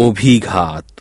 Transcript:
अभिघात